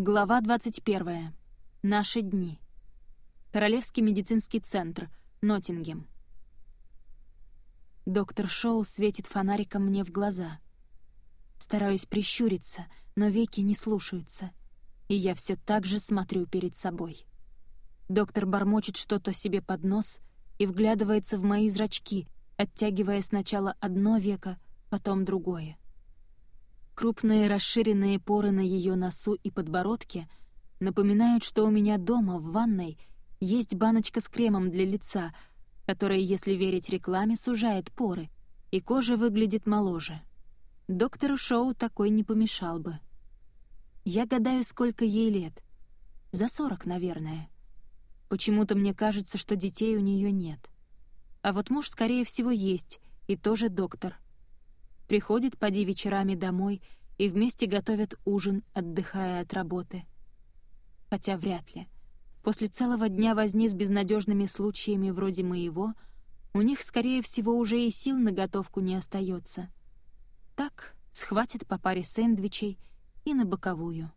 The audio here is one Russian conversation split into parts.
Глава 21. Наши дни. Королевский медицинский центр, Ноттингем. Доктор Шоу светит фонариком мне в глаза. Стараюсь прищуриться, но веки не слушаются, и я все так же смотрю перед собой. Доктор бормочет что-то себе под нос и вглядывается в мои зрачки, оттягивая сначала одно веко, потом другое. Крупные расширенные поры на ее носу и подбородке напоминают, что у меня дома, в ванной, есть баночка с кремом для лица, которая, если верить рекламе, сужает поры, и кожа выглядит моложе. Доктору Шоу такой не помешал бы. Я гадаю, сколько ей лет. За сорок, наверное. Почему-то мне кажется, что детей у нее нет. А вот муж, скорее всего, есть, и тоже доктор — приходит поди вечерами домой и вместе готовят ужин, отдыхая от работы. Хотя вряд ли. После целого дня возни с безнадежными случаями вроде моего, у них, скорее всего, уже и сил на готовку не остается. Так схватят по паре сэндвичей и на боковую.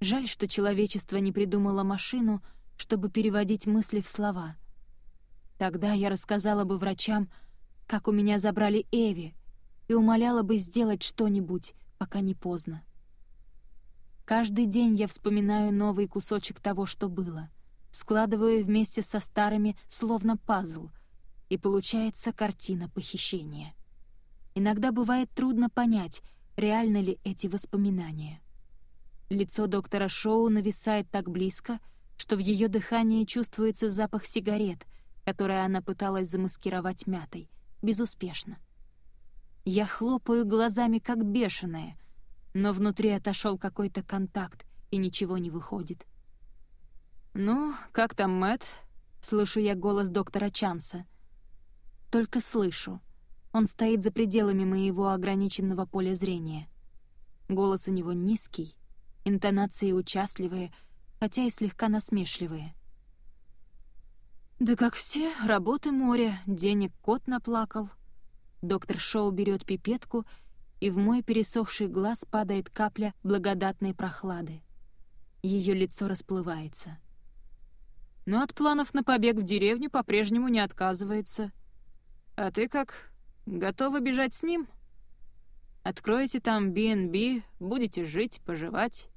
Жаль, что человечество не придумало машину, чтобы переводить мысли в слова. Тогда я рассказала бы врачам, как у меня забрали Эви, и умоляла бы сделать что-нибудь, пока не поздно. Каждый день я вспоминаю новый кусочек того, что было, складываю вместе со старыми, словно пазл, и получается картина похищения. Иногда бывает трудно понять, реальны ли эти воспоминания. Лицо доктора Шоу нависает так близко, что в ее дыхании чувствуется запах сигарет, который она пыталась замаскировать мятой, безуспешно. Я хлопаю глазами, как бешеная, но внутри отошел какой-то контакт, и ничего не выходит. «Ну, как там Мэтт?» — слышу я голос доктора Чанса. Только слышу. Он стоит за пределами моего ограниченного поля зрения. Голос у него низкий, интонации участливые, хотя и слегка насмешливые. «Да как все, работы море, денег кот наплакал». Доктор Шоу берет пипетку, и в мой пересохший глаз падает капля благодатной прохлады. Ее лицо расплывается. Но от планов на побег в деревню по-прежнему не отказывается. А ты как, готова бежать с ним? Откроете там B&B, будете жить, поживать?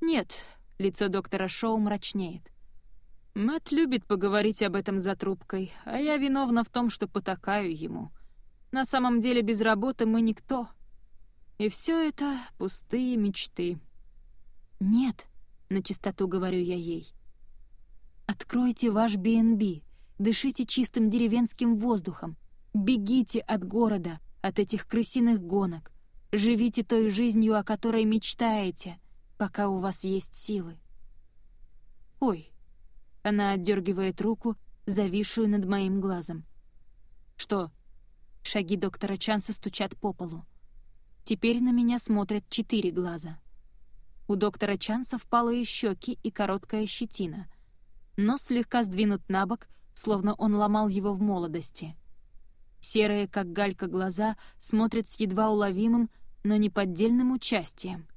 Нет, лицо доктора Шоу мрачнеет. Мэт любит поговорить об этом за трубкой, а я виновна в том, что потакаю ему. На самом деле без работы мы никто. И все это пустые мечты. «Нет», — на чистоту говорю я ей. «Откройте ваш B&B, дышите чистым деревенским воздухом, бегите от города, от этих крысиных гонок, живите той жизнью, о которой мечтаете, пока у вас есть силы». «Ой, она отдергивает руку, зависшую над моим глазом. «Что?» Шаги доктора Чанса стучат по полу. Теперь на меня смотрят четыре глаза. У доктора Чанса впалые щеки и короткая щетина. Нос слегка сдвинут на бок, словно он ломал его в молодости. Серые, как галька, глаза смотрят с едва уловимым, но неподдельным участием.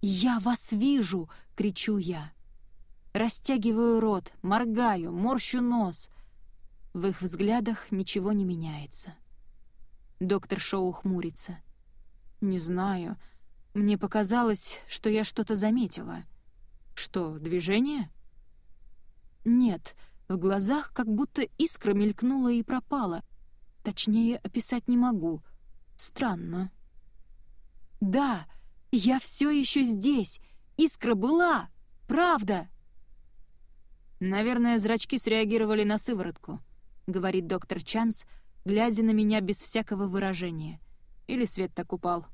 «Я вас вижу!» — кричу я. Растягиваю рот, моргаю, морщу нос. В их взглядах ничего не меняется. Доктор Шоу хмурится. «Не знаю. Мне показалось, что я что-то заметила. Что, движение?» «Нет, в глазах как будто искра мелькнула и пропала. Точнее, описать не могу. Странно». «Да, я все еще здесь. Искра была. Правда!» «Наверное, зрачки среагировали на сыворотку», — говорит доктор Чанс, глядя на меня без всякого выражения. Или свет так упал.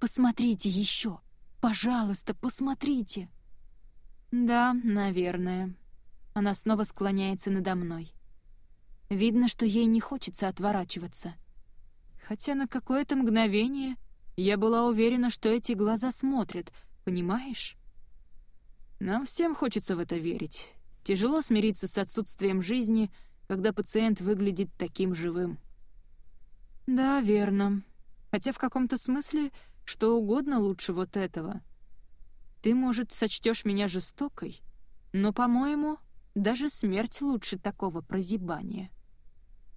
«Посмотрите еще! Пожалуйста, посмотрите!» «Да, наверное». Она снова склоняется надо мной. Видно, что ей не хочется отворачиваться. Хотя на какое-то мгновение я была уверена, что эти глаза смотрят, понимаешь? Нам всем хочется в это верить. Тяжело смириться с отсутствием жизни, когда пациент выглядит таким живым. Да, верно. Хотя в каком-то смысле что угодно лучше вот этого. Ты, может, сочтешь меня жестокой, но, по-моему, даже смерть лучше такого прозябания.